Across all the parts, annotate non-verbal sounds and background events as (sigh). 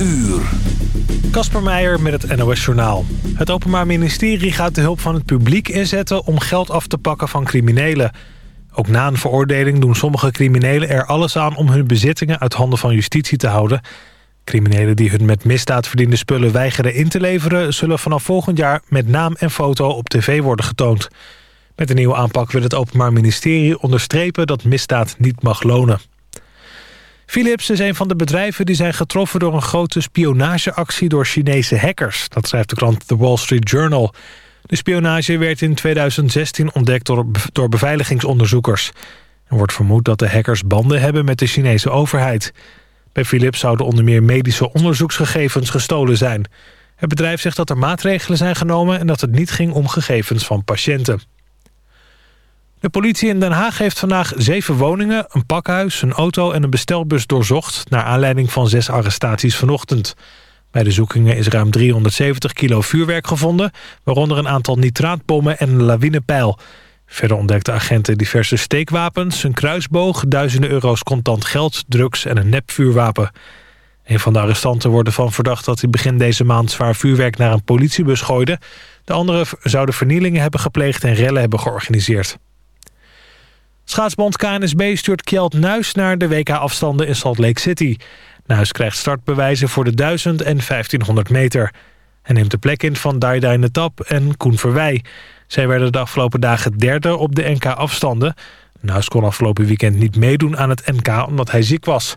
uur. Kasper Meijer met het NOS Journaal. Het Openbaar Ministerie gaat de hulp van het publiek inzetten... om geld af te pakken van criminelen. Ook na een veroordeling doen sommige criminelen er alles aan... om hun bezittingen uit handen van justitie te houden. Criminelen die hun met misdaad verdiende spullen weigeren in te leveren... zullen vanaf volgend jaar met naam en foto op tv worden getoond. Met een nieuwe aanpak wil het Openbaar Ministerie onderstrepen... dat misdaad niet mag lonen. Philips is een van de bedrijven die zijn getroffen door een grote spionageactie door Chinese hackers. Dat schrijft de krant The Wall Street Journal. De spionage werd in 2016 ontdekt door, beveiligingsonderzoekers. Er wordt vermoed dat de hackers banden hebben met de Chinese overheid. Bij Philips zouden onder meer medische onderzoeksgegevens gestolen zijn. Het bedrijf zegt dat er maatregelen zijn genomen... en dat het niet ging om gegevens van patiënten. De politie in Den Haag heeft vandaag zeven woningen, een pakhuis, een auto en een bestelbus doorzocht... naar aanleiding van zes arrestaties vanochtend. Bij de zoekingen is ruim 370 kilo vuurwerk gevonden... waaronder een aantal nitraatbommen en een lawinepijl. Verder ontdekten agenten diverse steekwapens, een kruisboog... duizenden euro's contant geld, drugs en een nepvuurwapen. Een van de arrestanten wordt ervan verdacht dat hij begin deze maand... zwaar vuurwerk naar een politiebus gooide. De andere zouden vernielingen hebben gepleegd en rellen hebben georganiseerd. Schaatsbond KNSB stuurt Kjeld Nuis naar de WK-afstanden in Salt Lake City. Nuis krijgt startbewijzen voor de 1000 en 1500 meter. Hij neemt de plek in van Daida Tap en Koen Verwij. Zij werden de afgelopen dagen derde op de NK-afstanden. Nuis kon afgelopen weekend niet meedoen aan het NK omdat hij ziek was.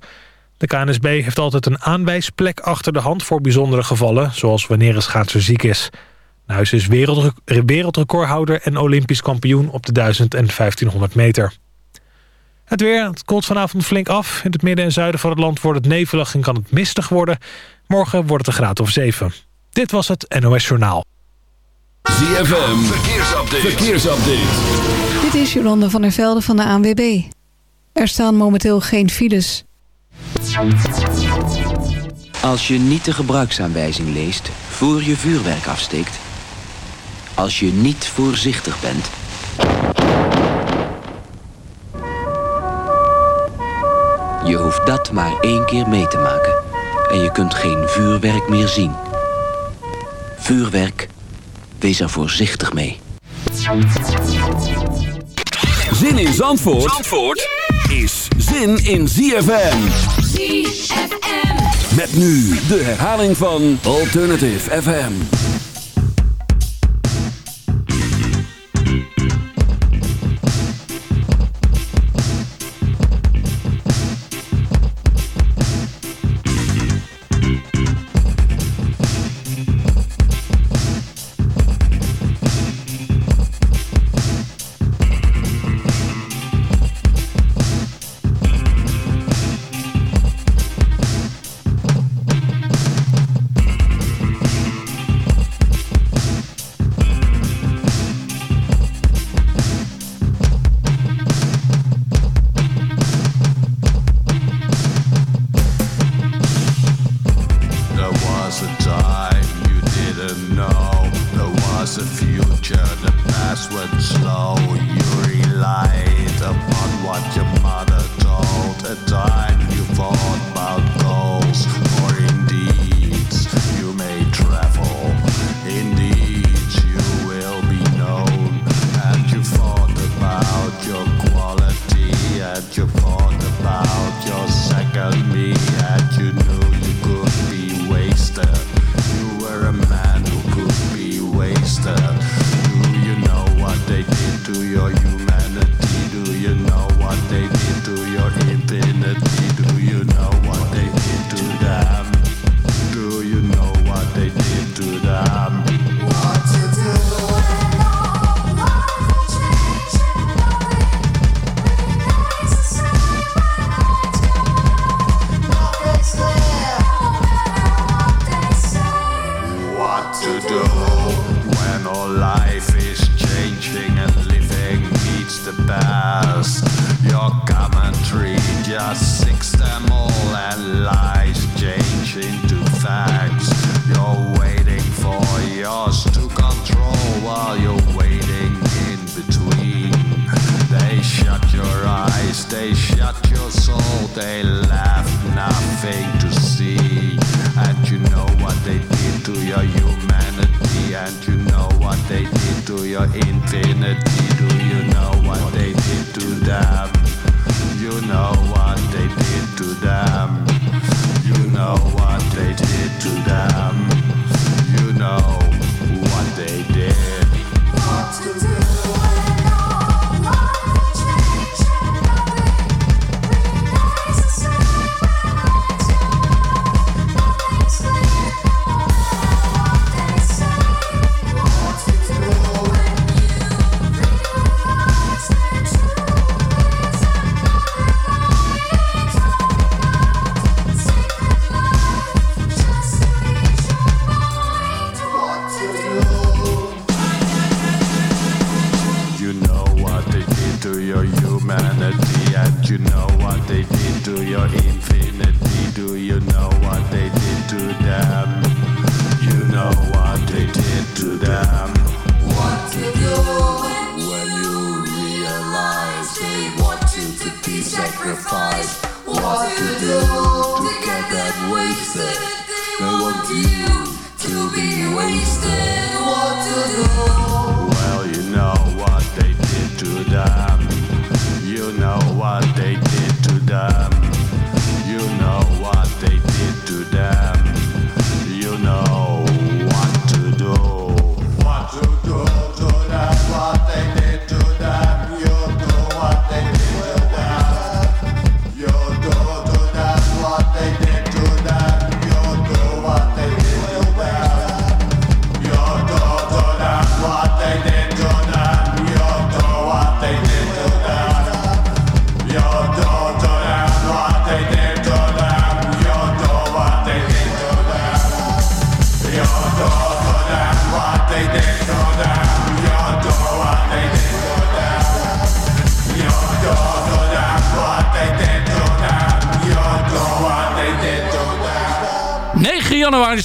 De KNSB heeft altijd een aanwijsplek achter de hand voor bijzondere gevallen... zoals wanneer een schaatser ziek is. Nuis is wereldrecordhouder en olympisch kampioen op de 1000 en 1500 meter. Het weer, het koelt vanavond flink af. In het midden en zuiden van het land wordt het nevelig en kan het mistig worden. Morgen wordt het een graad of 7. Dit was het NOS Journaal. ZFM, verkeersupdate. verkeersupdate. Dit is Jolanda van der Velde van de ANWB. Er staan momenteel geen files. Als je niet de gebruiksaanwijzing leest voor je vuurwerk afsteekt... als je niet voorzichtig bent Je hoeft dat maar één keer mee te maken. En je kunt geen vuurwerk meer zien. Vuurwerk, wees er voorzichtig mee. Zin in Zandvoort, Zandvoort is zin in ZFM. ZFM. Met nu de herhaling van Alternative FM.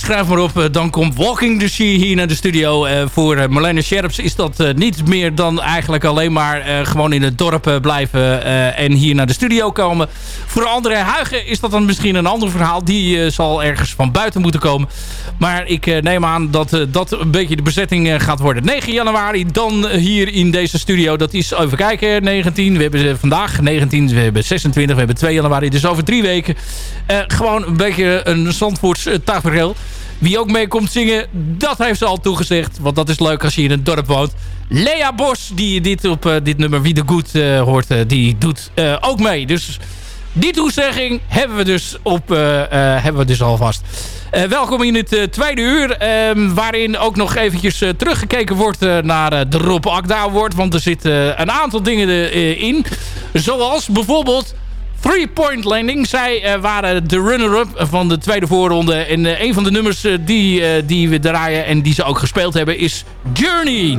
Schrijf maar op. Eh, dan komt Walking the Sea hier naar de studio. Uh, voor uh, Marlene Scherps is dat uh, niet meer dan eigenlijk alleen maar gewoon in het dorp blijven en hier naar de studio komen. Voor André Huigen is dat dan misschien een ander verhaal. Die zal ergens van buiten moeten komen. Maar ik neem aan dat dat een beetje de bezetting gaat worden. 9 januari dan hier in deze studio. Dat is, even kijken, 19. We hebben vandaag 19, we hebben 26, we hebben 2 januari. Dus over drie weken gewoon een beetje een Zandvoorts tafereel. Wie ook mee komt zingen, dat heeft ze al toegezegd. Want dat is leuk als je in een dorp woont. Lea Bos, die dit op dit nummer Wie de Goed hoort, die doet ook mee. Dus die toezegging hebben we dus, op, hebben we dus alvast. welkom in het tweede uur. Ehm, waarin ook nog eventjes teruggekeken wordt naar de Rob Akda Award. Want er zitten een aantal dingen in. Zoals bijvoorbeeld Three Point Landing. Zij waren de runner-up van de tweede voorronde. En een van de nummers die, die we draaien en die ze ook gespeeld hebben is Journey.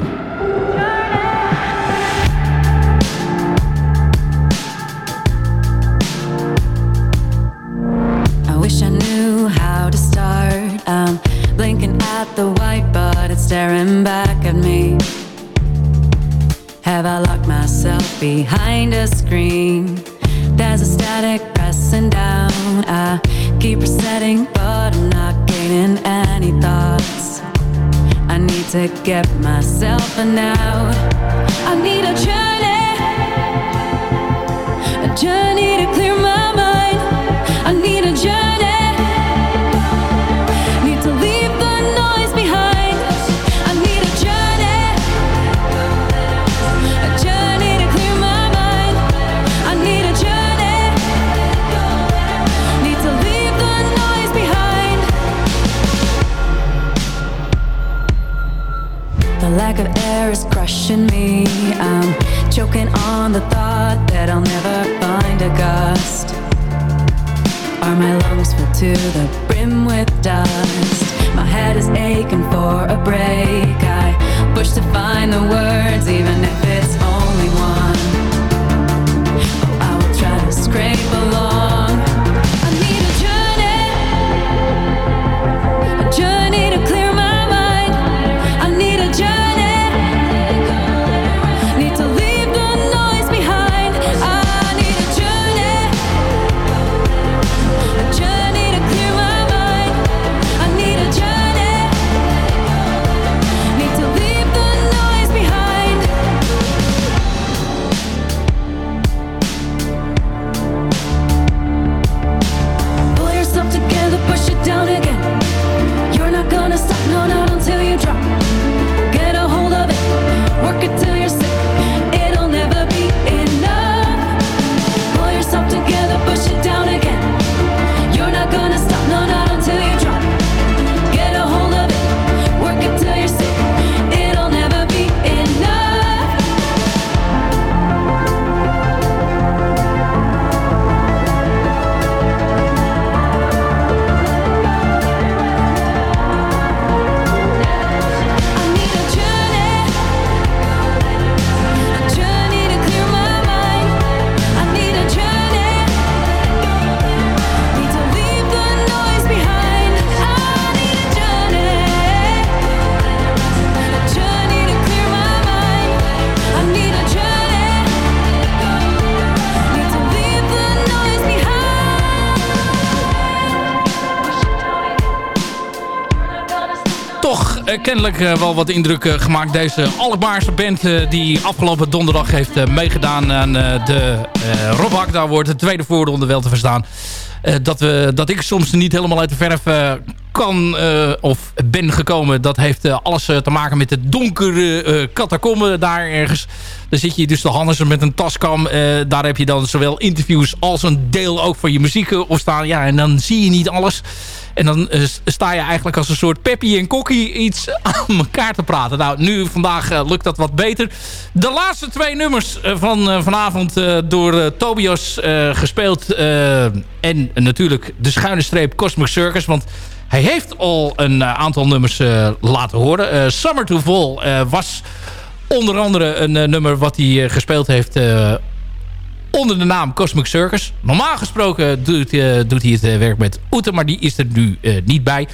I'm blinking at the white but it's staring back at me. Have I locked myself behind a screen? There's a static pressing down. I keep resetting, but I'm not gaining any thoughts. I need to get myself an out. I need a journey, a journey to clear to the brim with dust? Kennelijk wel wat indruk gemaakt. Deze Alkmaarse band die afgelopen donderdag heeft meegedaan aan de Rob Hakda wordt de tweede voorronde wel te verstaan. dat, we, dat ik soms niet helemaal uit de verf kan of ben gekomen. Dat heeft alles te maken met de donkere catacombe daar ergens. Daar zit je dus de handen met een taskam. daar heb je dan zowel interviews als een deel ook van je muziek op staan. Ja, en dan zie je niet alles. En dan sta je eigenlijk als een soort Peppy en Kokkie iets (laughs) aan elkaar te praten. Nou, nu vandaag lukt dat wat beter. De laatste twee nummers van vanavond door Tobias gespeeld. en natuurlijk de schuine streep Cosmic Circus. Want hij heeft al een aantal nummers laten horen. Summer to Fall was onder andere een nummer wat hij gespeeld heeft onder de naam Cosmic Circus. Normaal gesproken doet, uh, doet hij het uh, werk met Oete, maar die is er nu uh, niet bij.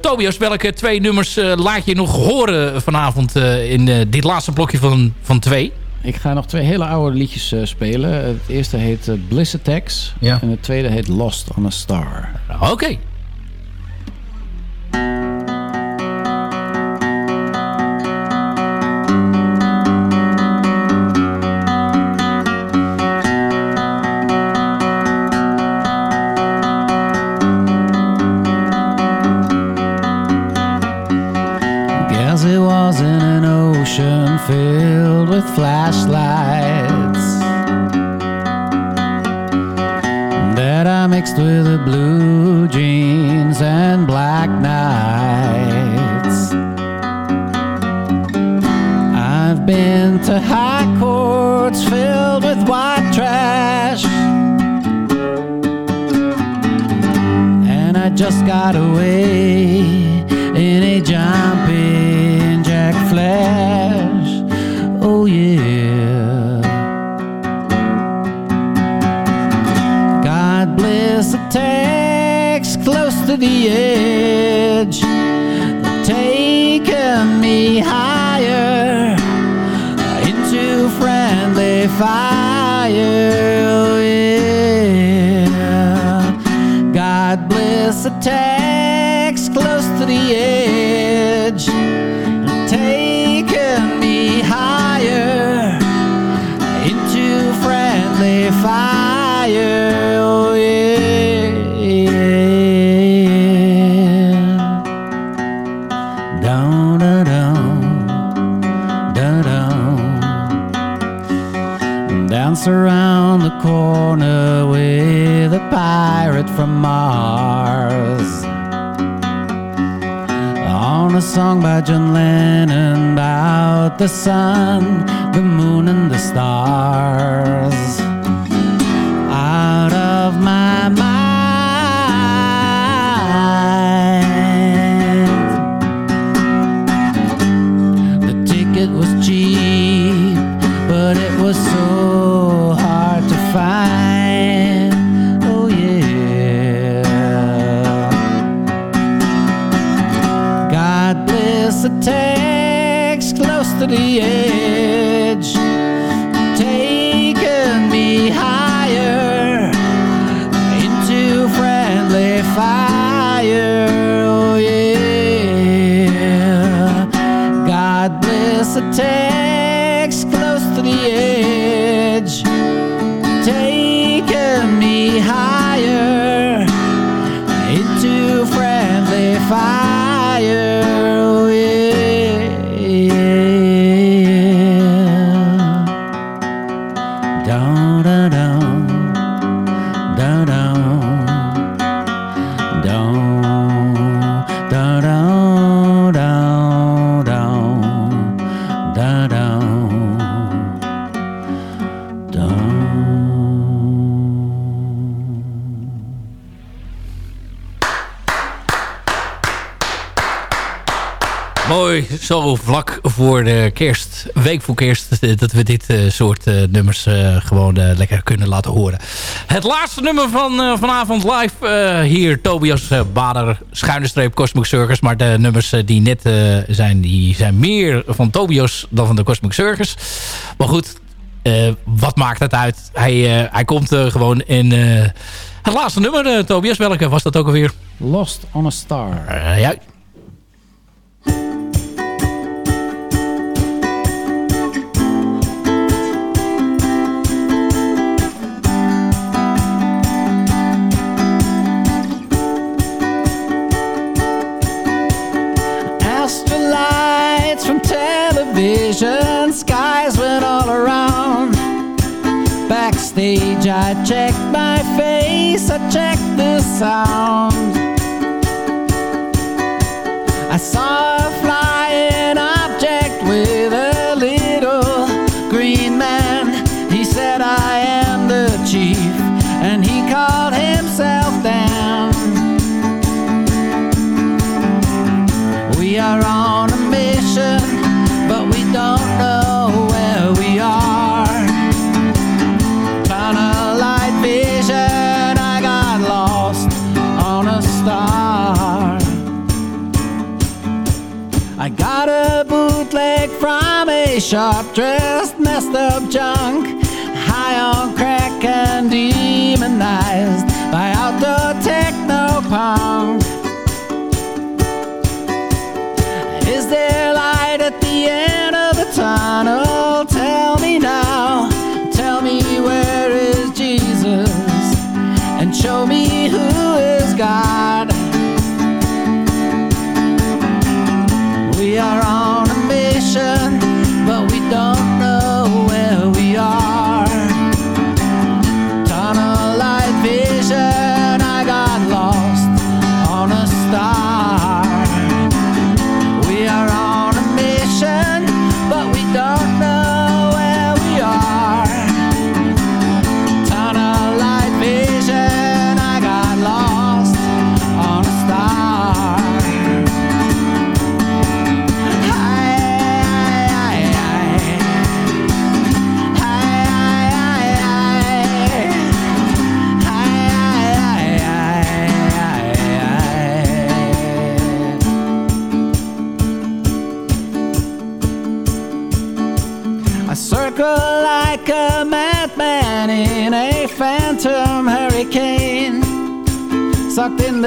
Tobias, welke twee nummers laat je nog horen vanavond in dit laatste blokje van, van twee? Ik ga nog twee hele oude liedjes spelen. Het eerste heet Bliss Attacks ja. en het tweede heet Lost on a Star. Oké. Flashlights that I mixed with the blue jeans and black nights. I've been to high courts filled with white trash. And I just got away song by John Lennon about the sun, the moon, and the stars the edge, taking me higher. Into friendly fire, oh yeah. God bless the vlak voor de kerst, week voor kerst, eh, dat we dit uh, soort uh, nummers gewoon lekker kunnen laten horen. Het laatste nummer van vanavond live hier, Tobias Bader, schuine streep Cosmic Circus. Maar de nummers die net zijn, die zijn meer van Tobias dan van de Cosmic Circus. Maar goed, wat maakt het uit? Hij, hij komt gewoon in... het laatste nummer, Tobias, welke was dat ook alweer? Lost on a Star. ja. vision, skies went all around. Backstage, I checked my face, I checked the sound. I saw a flying object with a little green man. Sharp dressed, messed up junk. High on crack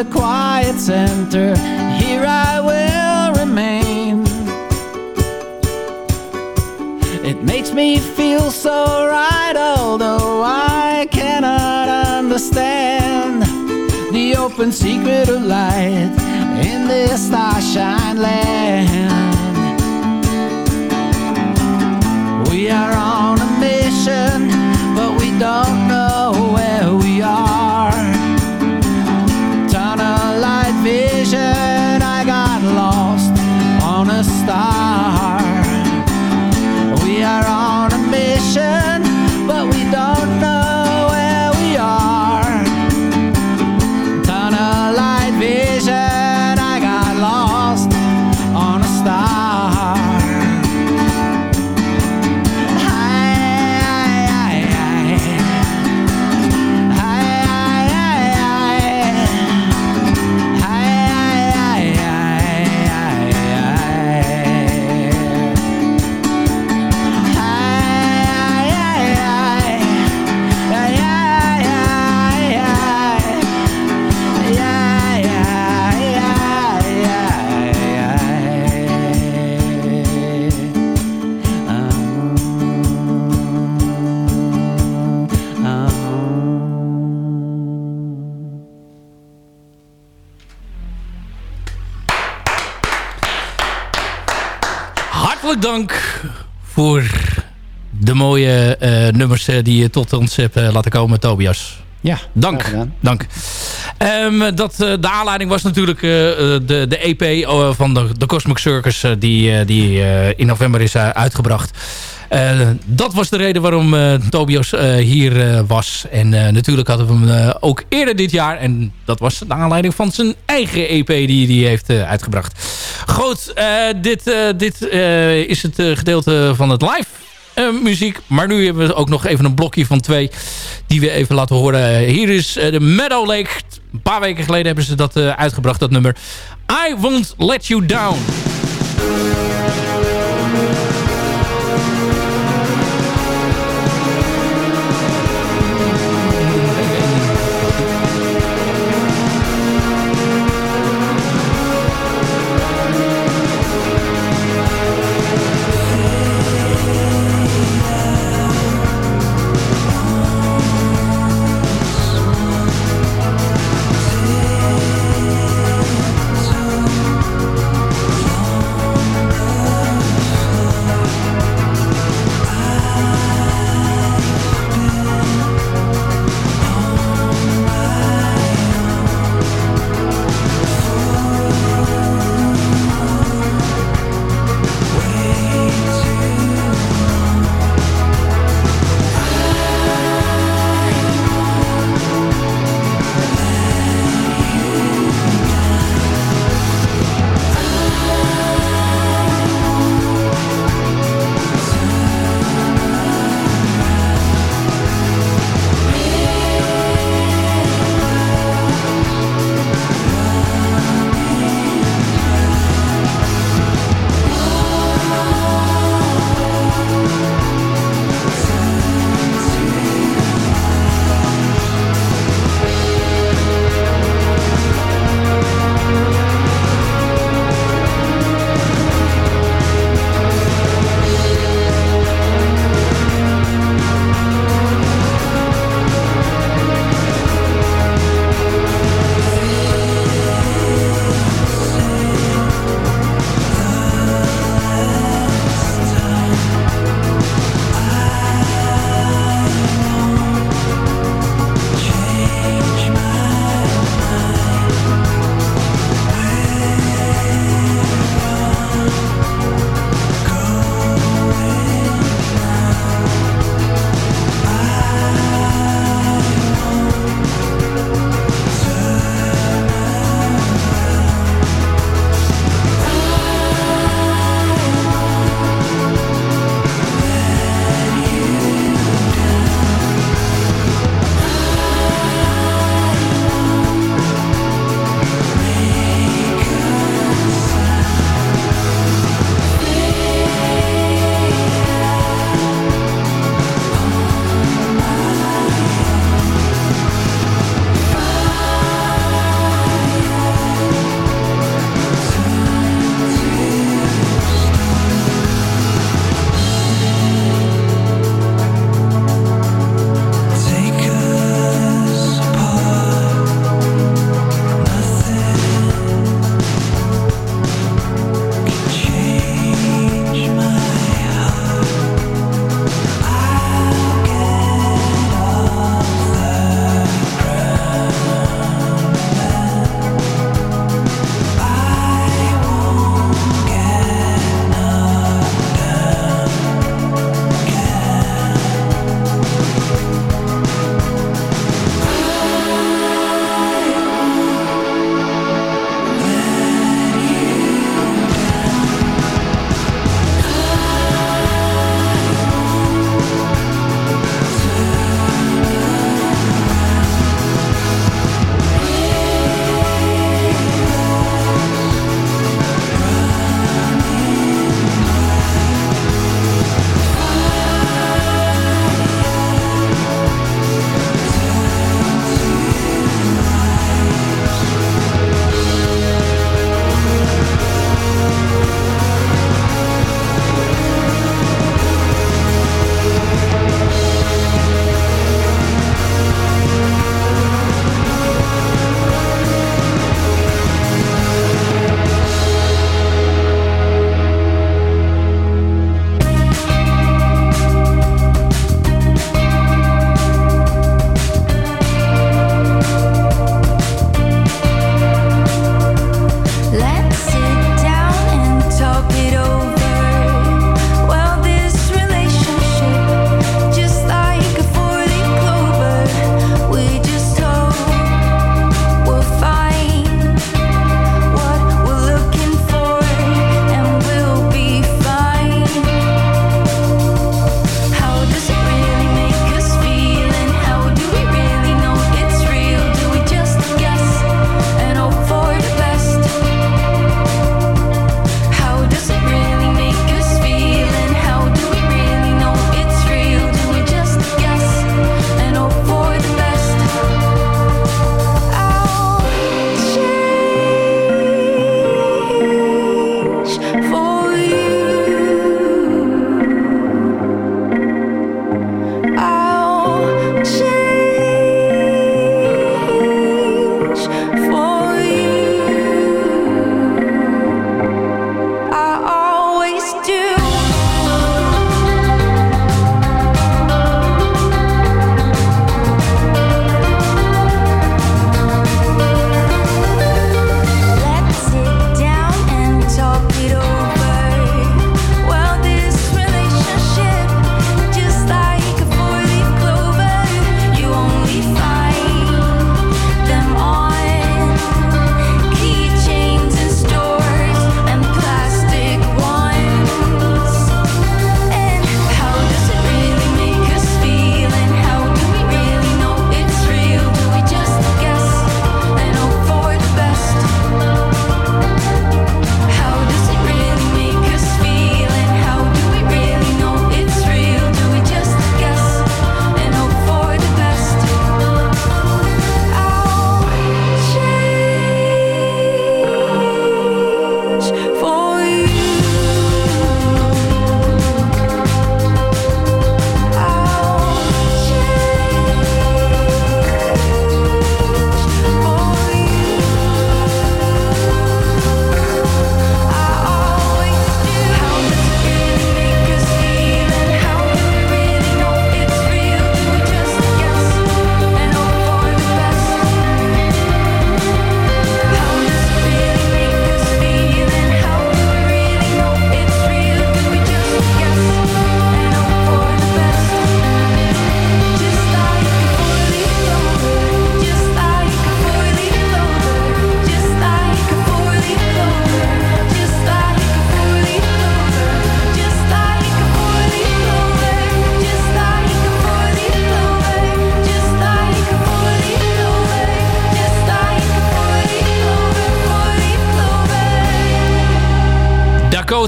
the quiet center, here I will remain. It makes me feel so right, although I cannot understand the open secret of light in this starshine land. We are on a mission, but we don't voor de mooie eh, nummers eh, die je tot ons hebt eh, laten komen, Tobias. Ja, Dank. dank. Ehm, dat, de aanleiding was natuurlijk de, de EP eh, van de, de Cosmic Circus... die, die in november is uitgebracht. Eh, dat was de reden waarom eh, Tobias eh, hier was. En natuurlijk hadden we hem ook eerder dit jaar. En dat was de aanleiding van zijn eigen EP die hij heeft uitgebracht. Goed, dit, dit is het gedeelte van het live muziek. Maar nu hebben we ook nog even een blokje van twee die we even laten horen. Hier is de Meadow Lake. Een paar weken geleden hebben ze dat eh, uitgebracht, dat nummer. I Won't Let You Down.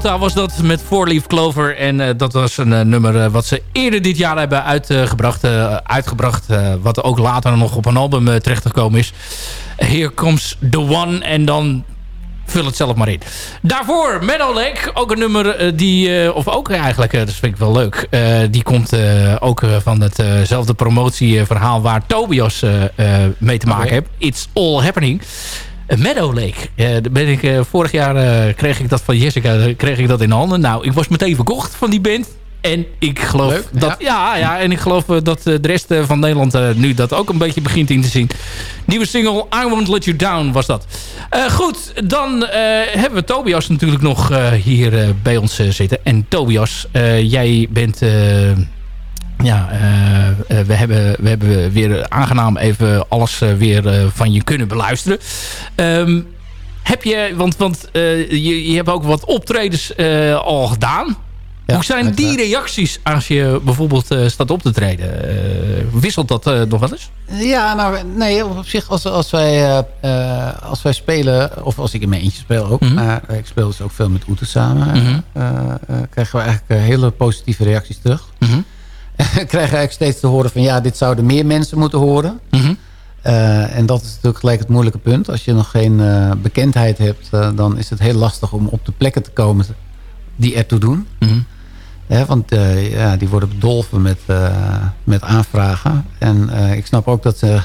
Minnesota was dat met Four Leaf Clover. En dat was een nummer wat ze eerder dit jaar hebben uitgebracht. uitgebracht wat ook later nog op een album terechtgekomen is. Here Comes The One. En dan vul het zelf maar in. Daarvoor Meadow Lake, ook een nummer die, of ook eigenlijk, dat vind ik wel leuk. die komt ook van hetzelfde promotieverhaal waar Tobias mee te maken heeft. It's All Happening. Meadow Lake. daar ben ik, vorig jaar kreeg ik dat van Jessica kreeg ik dat in handen. Nou, ik was meteen verkocht van die band. En ik geloof Leuk, dat ja. Ja, en ik geloof dat de rest van Nederland nu dat ook een beetje begint in te zien. Nieuwe single I Won't Let You Down was dat. goed, dan hebben we Tobias natuurlijk nog hier bij ons zitten. En Tobias, jij bent ja, we, hebben, we hebben weer aangenaam even alles weer van je kunnen beluisteren. Um, heb je, want, want je, je hebt ook wat optredens al gedaan. Ja, Hoe zijn die reacties als je bijvoorbeeld staat op te treden? wisselt dat nog wel eens? Ja, nou, nee, op zich als, als, wij, als wij spelen, of als ik in mijn eentje speel ook, Mhm. maar ik speel dus ook veel met Oete samen, Mhm. krijgen we eigenlijk hele positieve reacties terug. Mhm. krijgen (laughs) we eigenlijk steeds te horen van ja, dit zouden meer mensen moeten horen. Mhm. Uh, en dat is natuurlijk gelijk het moeilijke punt. Als je nog geen uh, bekendheid hebt, uh, dan is het heel lastig om op de plekken te komen die ertoe doen. Mhm. Want ja, die worden bedolven met, met aanvragen. En ik snap ook dat ze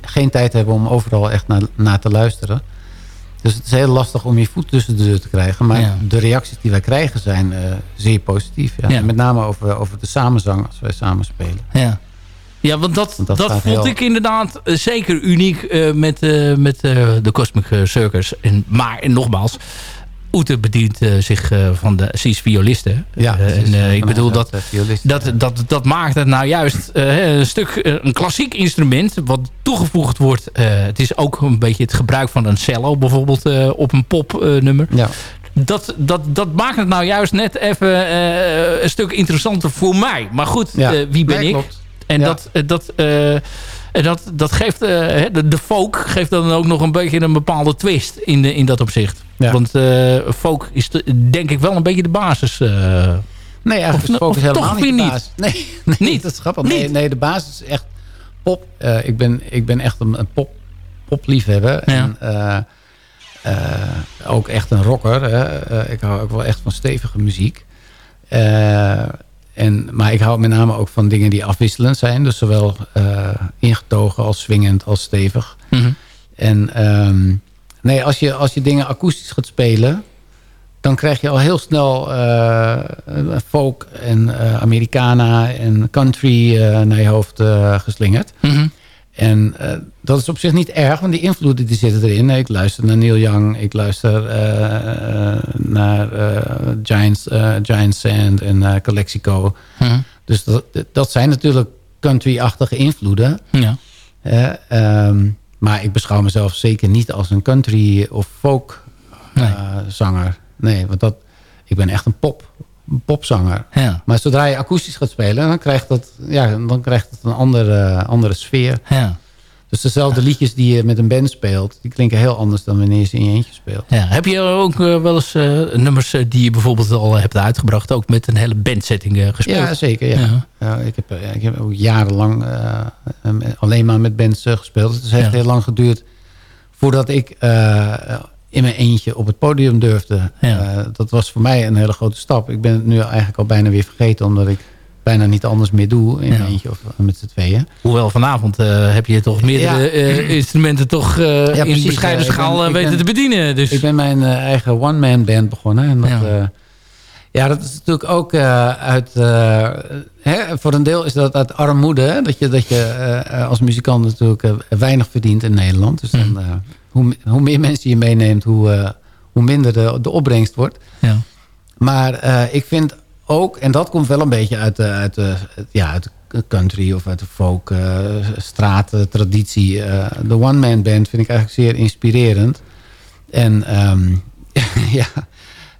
geen tijd hebben om overal echt naar, naar te luisteren. Dus het is heel lastig om je voet tussen de deur te krijgen. Maar Ja. de reacties die wij krijgen zijn zeer positief. Ja. Ja. Met name over, over de samenzang als wij samen spelen. Ja. Ja, want dat, Want dat, vond heel- ik inderdaad eh, zeker uniek eh, met, eh, met eh, de Cosmic eh, Circus. En, maar, en nogmaals, Oete bedient eh, zich eh, van de CIS violisten. Ja, Eh, en ik bedoel, dat, dat, dat, dat maakt het nou juist een stuk een klassiek instrument wat toegevoegd wordt. Het is ook een beetje het gebruik van een cello bijvoorbeeld op een popnummer. Ja. dat, dat, dat maakt het nou juist net even een stuk interessanter voor mij. Maar goed, Ja. wie ben Nee, ik? klopt. En Ja. dat, dat, en dat, dat geeft, de, de folk geeft dan ook nog een beetje een bepaalde twist in, de, in dat opzicht. Ja. Want eh, folk is de- denk ik wel een beetje de basis. eh. Nee, eigenlijk is of helemaal niet de niet? basis. Nee, (laughs) nee Niet? dat is grappig. Nee, de basis is echt pop. Eh, ik, ben, ik ben echt een, een pop, popliefhebber. En eh, eh, ook echt een rocker. Hè. Ik hou ook wel echt van stevige muziek. En, maar ik hou met name ook van dingen die afwisselend zijn. Dus zowel ingetogen als swingend als stevig. Mhm. En ehm, nee, als je, als je dingen akoestisch gaat spelen... dan krijg je al heel snel eh, folk en eh, Americana en country eh, naar je hoofd geslingerd. Mhm. En dat is op zich niet erg, want die invloeden die zitten erin. Ik luister naar Neil Young, ik luister naar Giants, Giant Sand en Calexico. Mhm. Dus dat, dat zijn natuurlijk country-achtige invloeden. Ja. Ehm, maar ik beschouw mezelf zeker niet als een country of folk Nee. eh, zanger. Nee, want dat, ik ben echt een pop, een popzanger. Ja. Maar zodra je akoestisch gaat spelen, dan krijgt dat, ja, dan krijgt het een andere, andere sfeer. Ja. Dus dezelfde liedjes die je met een band speelt, die klinken heel anders dan wanneer je ze in je eentje speelt. Ja. Heb je ook eh, wel eens eh, nummers eh, die je bijvoorbeeld al hebt uitgebracht... ook met een hele bandsetting gespeeld? Ja, zeker. Ja. Ja. Ja, ik, heb, ik heb ook jarenlang alleen maar met bands gespeeld. Het heeft Ja. heel lang geduurd voordat ik in mijn eentje op het podium durfde. Dat was voor mij een hele grote stap. Ik ben het nu eigenlijk al bijna weer vergeten... omdat ik bijna niet anders meer doe in Ja. eentje of met z'n tweeën. Hoewel vanavond eh, heb je toch meerdere Ja. eh, instrumenten toch eh, in bescheiden ben- schaal ik weten ben- te bedienen. Dus. Ik ben mijn eigen one-man band begonnen. En dat, Ja. dat is natuurlijk ook uit... hè, voor een deel is dat uit armoede. Hè? Dat je, dat je als muzikant natuurlijk weinig verdient in Nederland. Dus dan, eh, hoe, hoe meer mensen je meeneemt, hoe, hoe minder de, de opbrengst wordt. ja. Maar ik vind ook, en dat komt wel een beetje uit de, uit de, ja, uit country of uit de folk, eh traditie. eh, de one-man band vind ik eigenlijk zeer inspirerend. En ehm, (laughs) ja, Eh,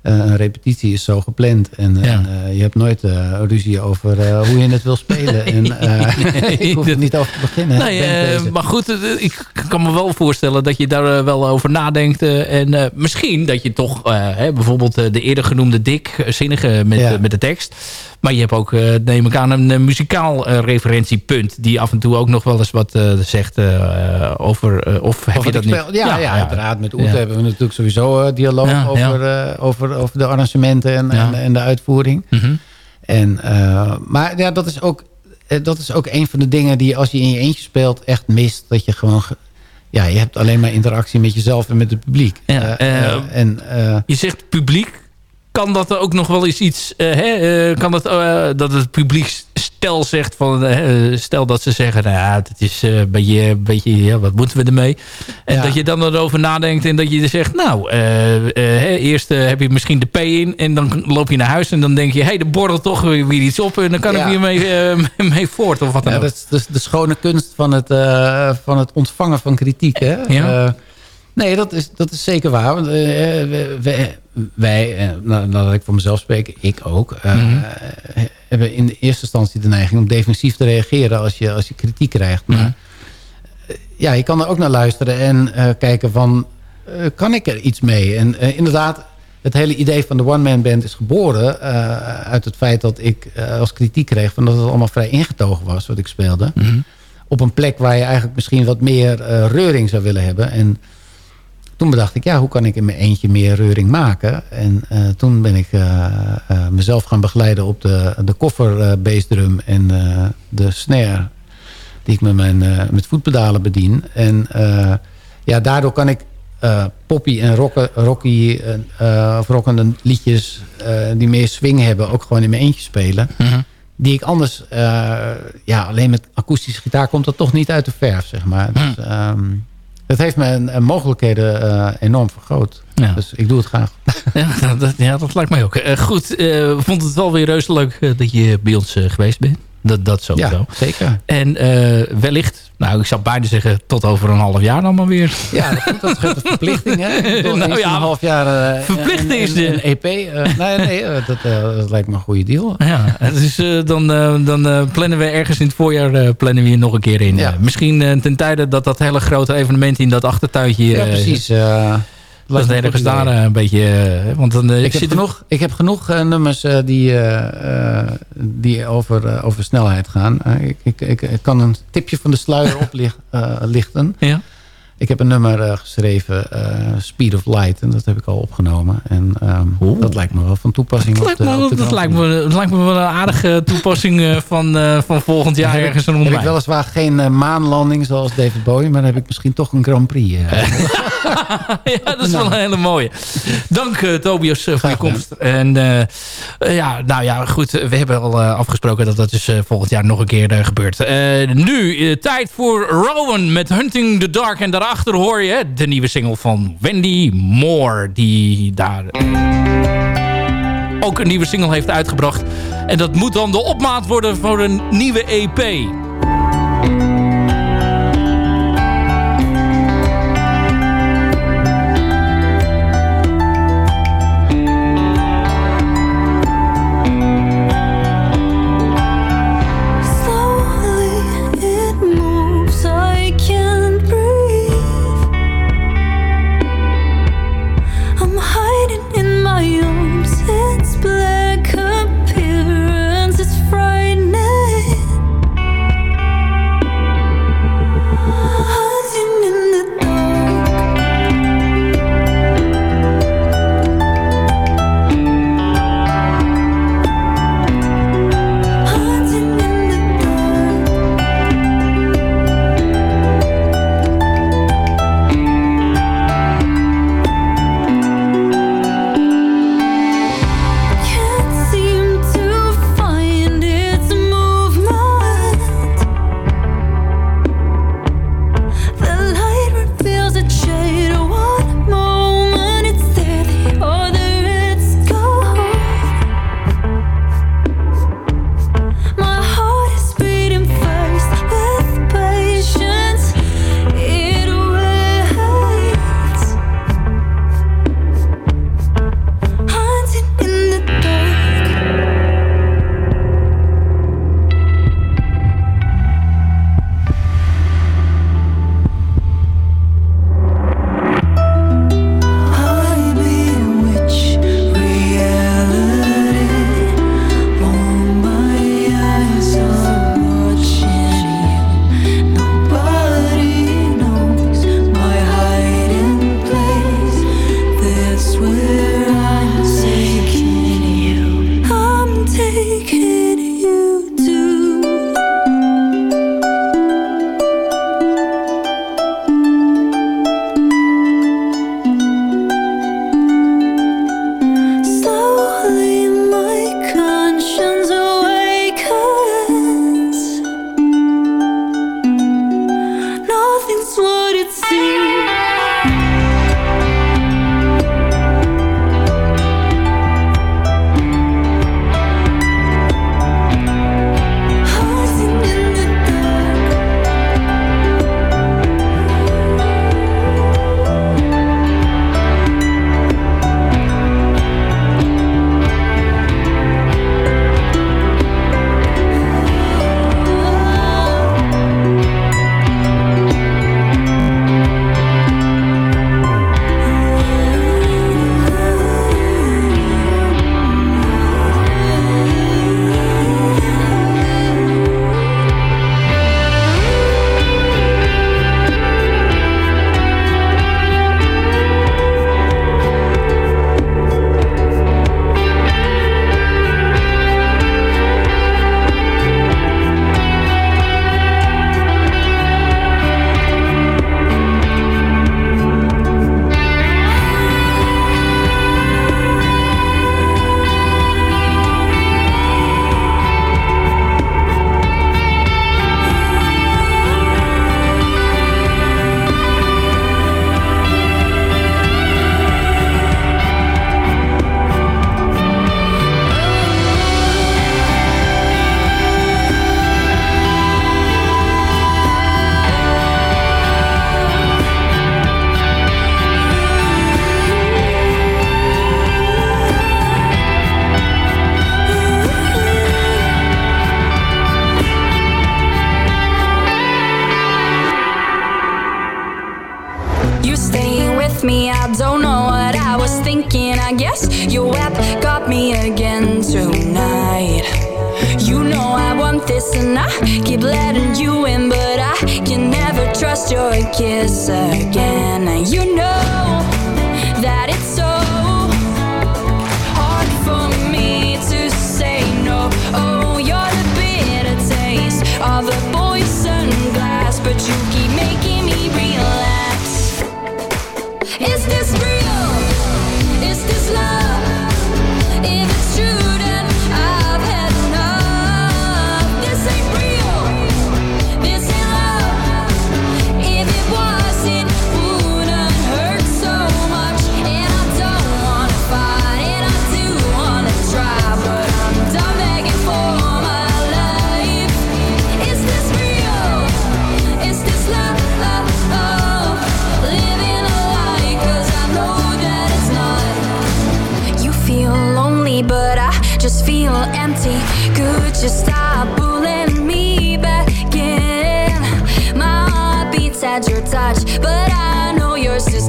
een repetitie is zo gepland. En, en je hebt nooit ruzie over hoe je het wil spelen. en, (laughs) ik hoef er niet over te beginnen. Nee, maar goed, ik kan me wel voorstellen dat je daar wel over nadenkt. en misschien dat je toch hè, bijvoorbeeld de eerder genoemde Dick, zinnige met, met de tekst maar je hebt ook, uh, neem ik aan, een muzikaal uh, referentiepunt... die af en toe ook nog wel eens wat zegt over... of heb je dat niet? Ja, ja, ja, uiteraard. Met Oete hebben we natuurlijk sowieso dialoog over, over, over de arrangementen en, en, en, de uitvoering. Mm en, maar ja, dat is, ook, dat is ook een van de dingen die als je in je eentje speelt echt mist. Dat je gewoon ja, je hebt alleen maar interactie met jezelf en met het publiek. Ja, en, je zegt publiek kan dat er ook nog wel eens iets... Uh, hè, uh, kan dat, uh, dat het publiek stel zegt van... stel dat ze zeggen, nou ja, het is een beetje... Een beetje ja, wat moeten we ermee? En dat je dan erover nadenkt en dat je zegt... Nou, eerst heb je misschien de P in en dan loop je naar huis... en dan denk je, hé, hey, er borrelt toch weer iets op... en dan kan ik weer mee, (laughs) mee voort of wat dan ook. Dat is, dat is de schone kunst van het, van het ontvangen van kritiek, hè? Ja. Nee, dat is, dat is zeker waar. Want, uh, wij, uh, nou, dat ik voor mezelf spreek, ik ook... Uh, mm -hmm. hebben in de eerste instantie de neiging om defensief te reageren... als je, als je kritiek krijgt. Maar mm -hmm. ja, je kan er ook naar luisteren en kijken van... kan ik er iets mee? En inderdaad, het hele idee van de one-man band is geboren... uit het feit dat ik als kritiek kreeg... Van dat het allemaal vrij ingetogen was wat ik speelde... Mm -hmm. op een plek waar je eigenlijk misschien wat meer reuring zou willen hebben... En, toen bedacht ik, ja, hoe kan ik in mijn eentje meer reuring maken? En uh, toen ben ik uh, uh, mezelf gaan begeleiden op de, de koffer bassdrum en de snare. Die ik met, mijn, met voetpedalen bedien. En ja, daardoor kan ik poppy en rocken, rocky, of rockende liedjes die meer swing hebben... ook gewoon in mijn eentje spelen. Mhm. Die ik anders, ja, alleen met akoestische gitaar komt dat toch niet uit de verf, zeg maar. Mhm. Dus, um, dat heeft mijn mogelijkheden uh, enorm vergroot. Ja. Dus ik doe het graag. (laughs) Ja, dat, ja, dat lijkt mij ook. Uh, goed, uh, vond het wel weer reuze leuk dat je bij ons geweest bent. Dat, dat sowieso. Ja, zeker. En wellicht, nou ik zou bijna zeggen tot over een half jaar dan maar weer. Ja, dat, is een verplichting hè. (laughs) nou, ja, een half jaar uh, verplichting is de... Een EP. Uh, nee, nee dat, dat, lijkt me een goede deal. Ja, dus dan, dan plannen we ergens in het voorjaar plannen we hier nog een keer in. Ja. misschien ten tijde dat dat hele grote evenement in dat achtertuintje. Ja, precies. Dat is ergens daar een beetje... Want dan, ik, heb genoeg, ik heb genoeg uh, nummers uh, die, uh, die over, over snelheid gaan. Ik, ik, ik, ik, kan een tipje van de sluier (laughs) oplichten. Ja. Ik heb een nummer uh, geschreven, uh, Speed of Light. En dat heb ik al opgenomen. En um, dat lijkt me wel van toepassing. Dat, op de, op de dat, lijkt me, dat lijkt me wel een aardige (laughs) toepassing uh, van, van volgend jaar heb ergens ik, rond Heb ik weliswaar geen maanlanding zoals David Bowie. Maar dan heb ik misschien toch een Grand Prix. (laughs) ja, dat is wel een hele mooie. Dank Tobias voor je komst. En ja, nou ja, goed. We hebben al afgesproken dat dat dus volgend jaar nog een keer gebeurt. nu, tijd voor Rowan met Hunting the Dark. En daarachter daarachter hoor je de nieuwe single van Wendy Moore. Die daar ook een nieuwe single heeft uitgebracht. En dat moet dan de opmaat worden voor een nieuwe EP.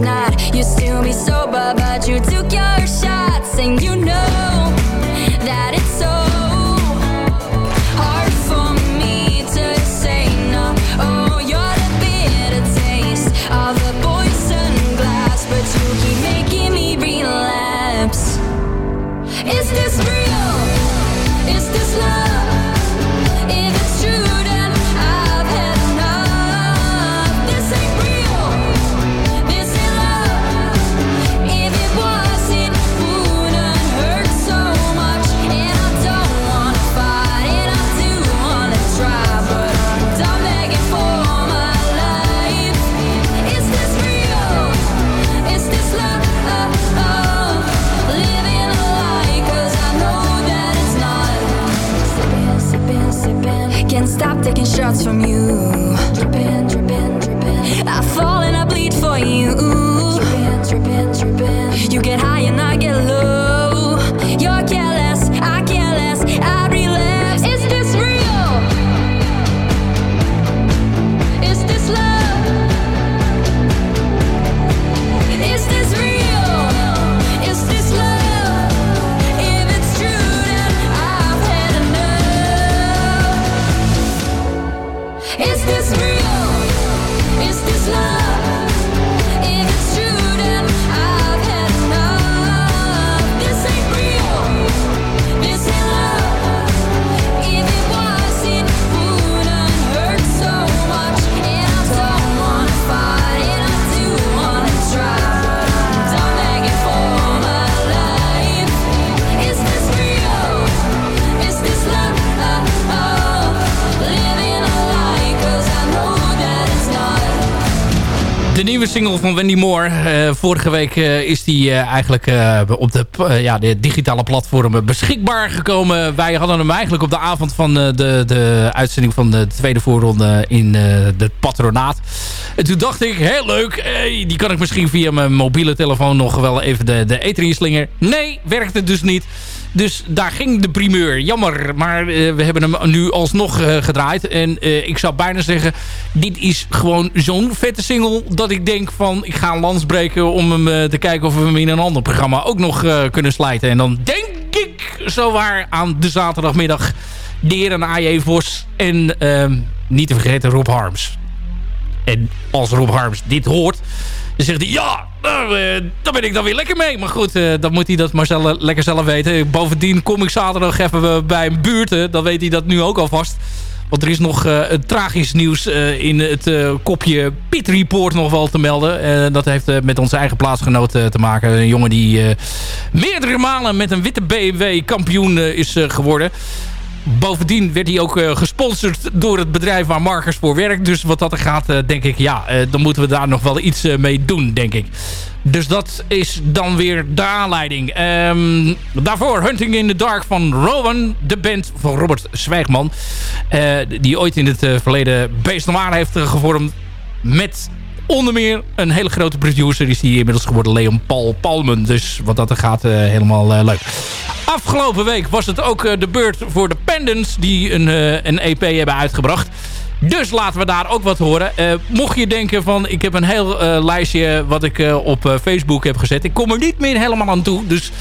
Not. You still be sober, but you took your shots, and you know Can't stop taking shots from you. Dripping, dripping, dripping. I fall and I bleed for you. Nieuwe single van Wendy Moore. eh, vorige week eh, is die eh, eigenlijk op de, ja, de digitale platformen beschikbaar gekomen. Wij hadden hem eigenlijk op de avond van de, de uitzending van de tweede voorronde in het patronaat. En toen dacht ik, heel leuk, eh, die kan ik misschien via mijn mobiele telefoon nog wel even de, de eter inslinger. Nee, werkte dus niet. Dus daar ging de primeur. Jammer, maar eh, we hebben hem nu alsnog eh, gedraaid. En eh, ik zou bijna zeggen, dit is gewoon zo'n vette single... dat ik denk van, ik ga een lans breken om hem te kijken... of we hem in een ander programma ook nog kunnen slijten. En dan denk ik zowaar aan de zaterdagmiddag... de heren A.J. Vos en ehm, niet te vergeten Rob Harms. En als Rob Harms dit hoort... Dan zegt hij, ja, nou, eh, daar ben ik dan weer lekker mee. Maar goed, eh, dan moet hij dat maar zelf, lekker zelf weten. Bovendien kom ik zaterdag even eh, bij een buurten. Dan weet hij dat nu ook alvast. Want er is nog een tragisch nieuws in het kopje Pit Report nog wel te melden. Dat heeft met onze eigen plaatsgenoot te maken. Een jongen die meerdere malen met een witte BMW kampioen is geworden. Bovendien werd hij ook eh, gesponsord door het bedrijf waar Marcus voor werkt. Dus wat dat er gaat, eh, denk ik, ja, eh, dan moeten we daar nog wel iets mee doen, denk ik. Dus dat is dan weer de aanleiding. Ehm, daarvoor Hunting in the Dark van Rowan, de band van Robert Zwijgman. die ooit in het verleden Beest heeft gevormd met onder meer een hele grote producer is die inmiddels geworden, Leon Paul Palmen. Dus wat dat er gaat, eh, helemaal eh, leuk. Afgelopen week was het ook eh, de beurt voor de Pendants die een, een EP hebben uitgebracht. Dus laten we daar ook wat horen. mocht je denken van, ik heb een heel lijstje wat ik op Facebook heb gezet. Ik kom er niet meer helemaal aan toe, dus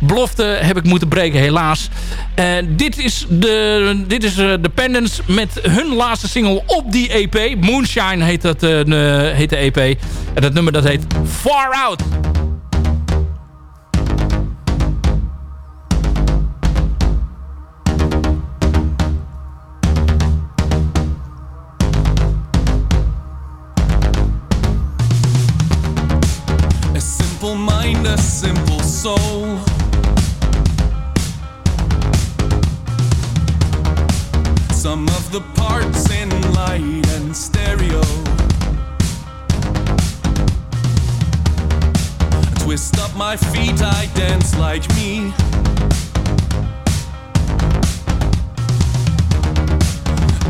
belofte heb ik moeten breken, helaas. En dit is, de, dit is eh, uh, pendants met hun laatste single op die EP. Moonshine heet, dat, eh, heet de EP. En dat nummer dat heet Far Out. A simple mind, a simple soul some of the parts in light and stereo. I twist up my feet, I dance like me.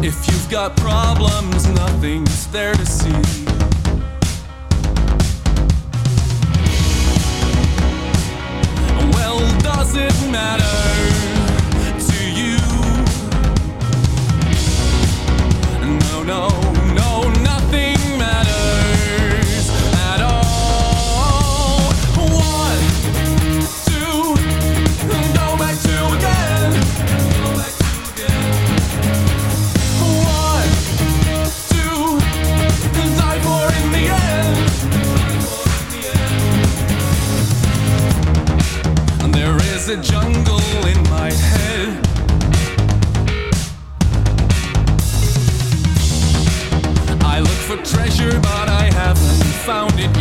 If you've got problems, nothing's there to see. Well, does it matter? know. found it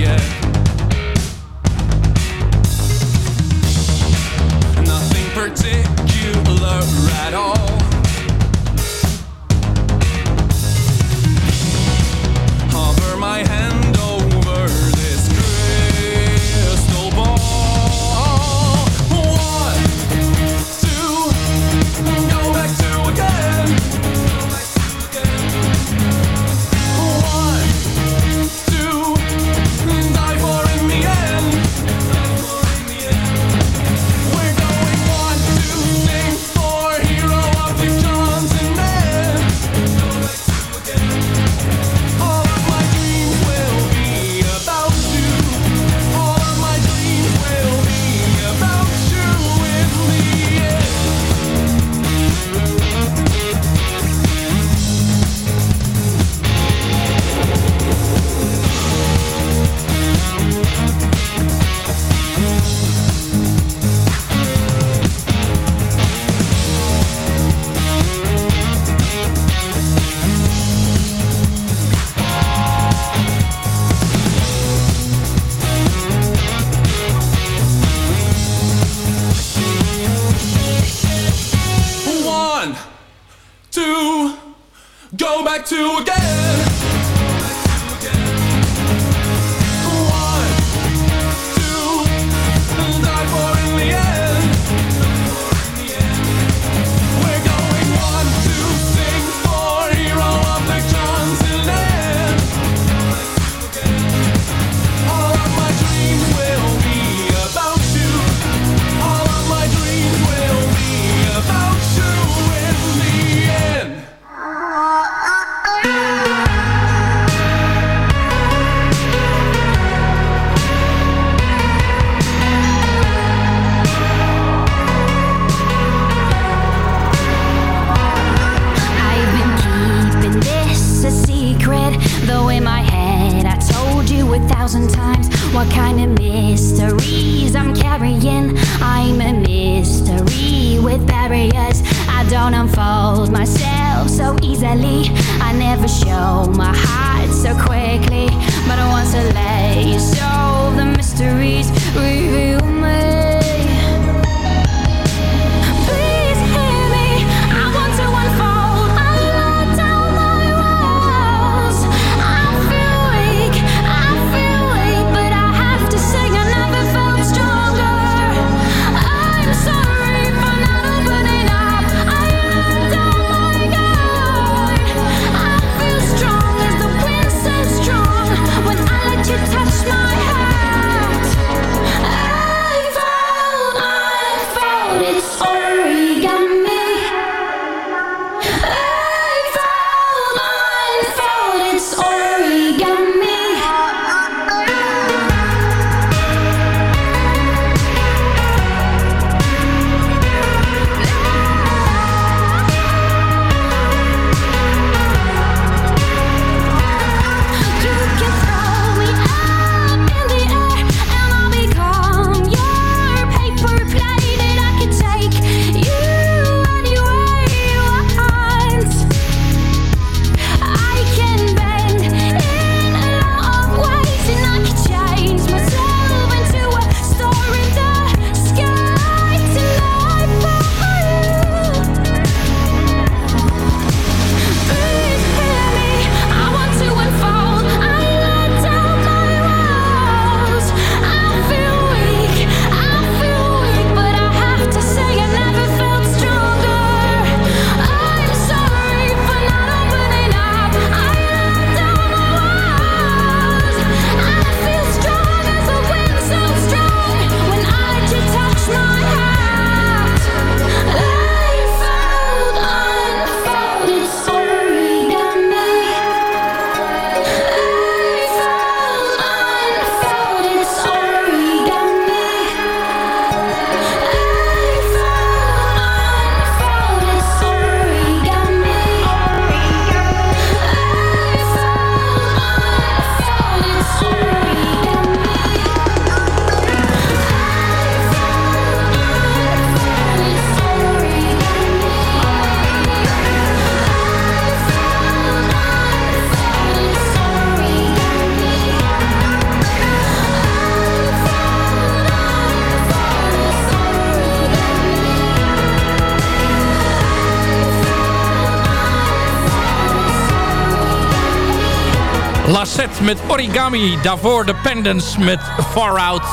Lassette met Origami. Daarvoor de Pendants met Far Out.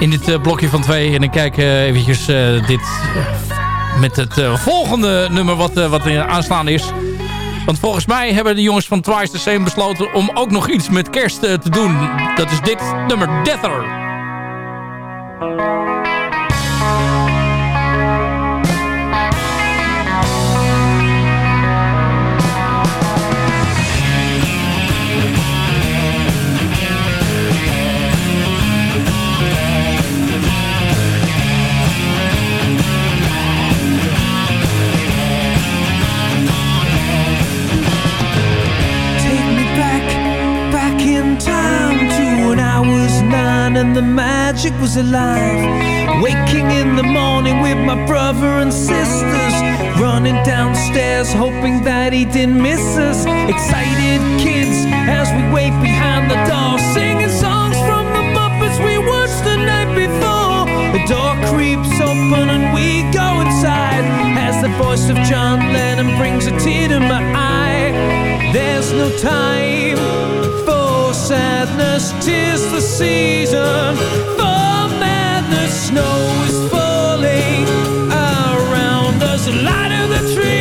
In dit eh, blokje van twee. En ik kijk eh, eventjes eh, dit met het volgende nummer wat, wat aanstaan is. Want volgens mij hebben de jongens van Twice the Same besloten om ook nog iets met kerst te doen. Dat is dit nummer Deather. And the magic was alive. Waking in the morning with my brother and sisters, running downstairs hoping that he didn't miss us. Excited kids as we wait behind the door, singing songs from the Muppets we watched the night before. The door creeps open and we go inside as the voice of John Lennon brings a tear to my eye. There's no time sadness, tis the season for madness. Snow is falling around us, light of the tree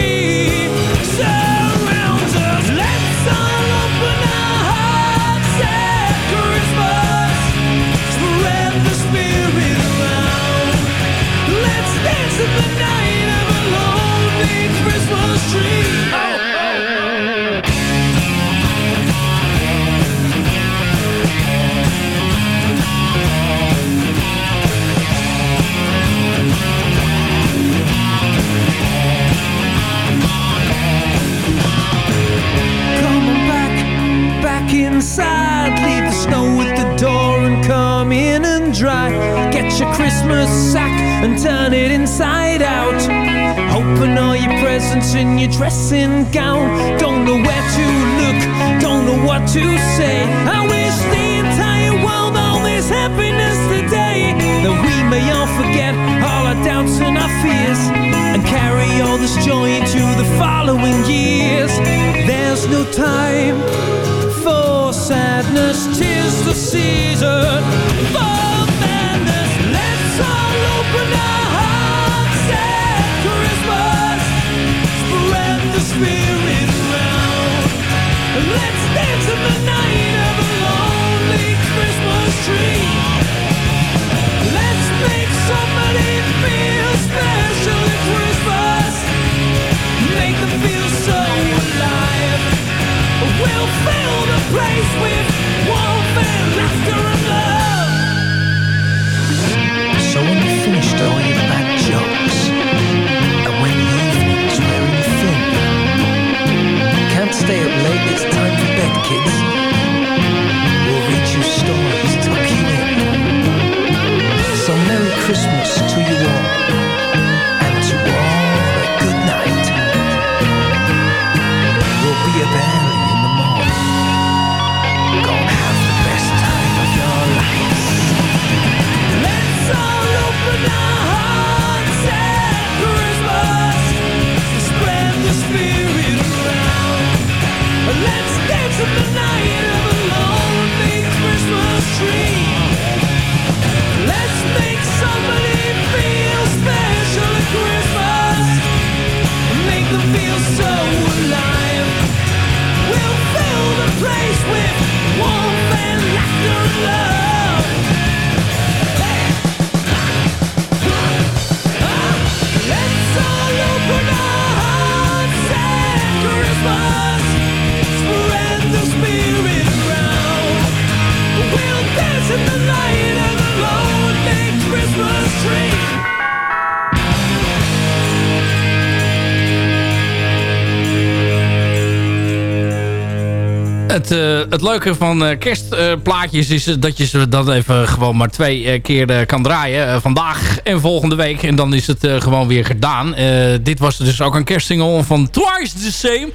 Het, leuke van eh, kerstplaatjes is eh, dat je ze dan even gewoon maar twee eh, keer kan draaien. Vandaag en volgende week. En dan is het gewoon weer gedaan. Dit was dus ook een kerstsingle van Twice the Same.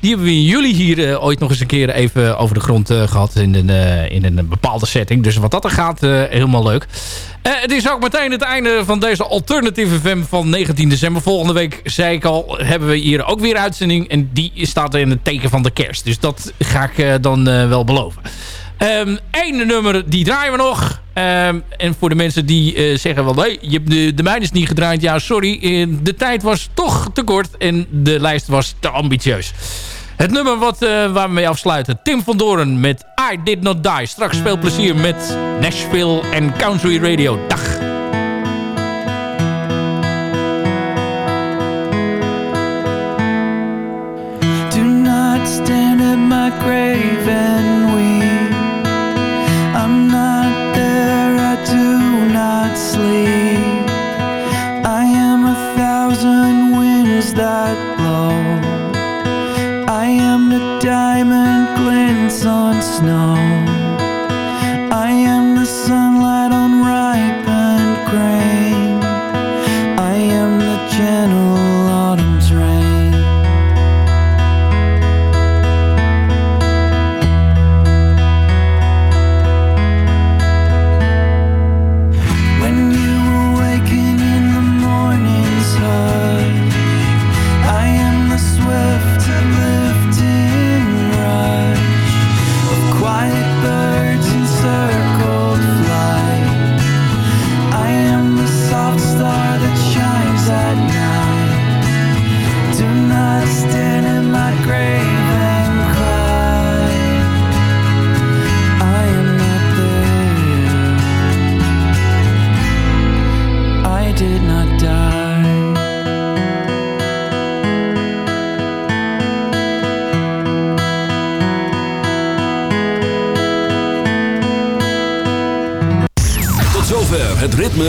Die hebben we in jullie hier eh, ooit nog eens een keer even over de grond eh, gehad. In een, eh, in een bepaalde setting. Dus wat dat er gaat, helemaal leuk. Het is ook meteen het einde van deze Alternative FM van 19 december. Volgende week, zei ik al, hebben we hier ook weer uitzending. En die staat in het teken van de kerst. Dus dat ga ik dan wel beloven. Eén nummer, die draaien we nog. Ehm, en voor de mensen die zeggen... Wel, nee, je hebt de, de mijne is niet gedraaid. Ja, sorry. de tijd was toch te kort. En de lijst was te ambitieus. Het nummer wat, eh, waar we mee afsluiten. Tim van Doren met I Did Not Die. Straks veel plezier met Nashville en Country Radio. Dag. Do not stand at my grave and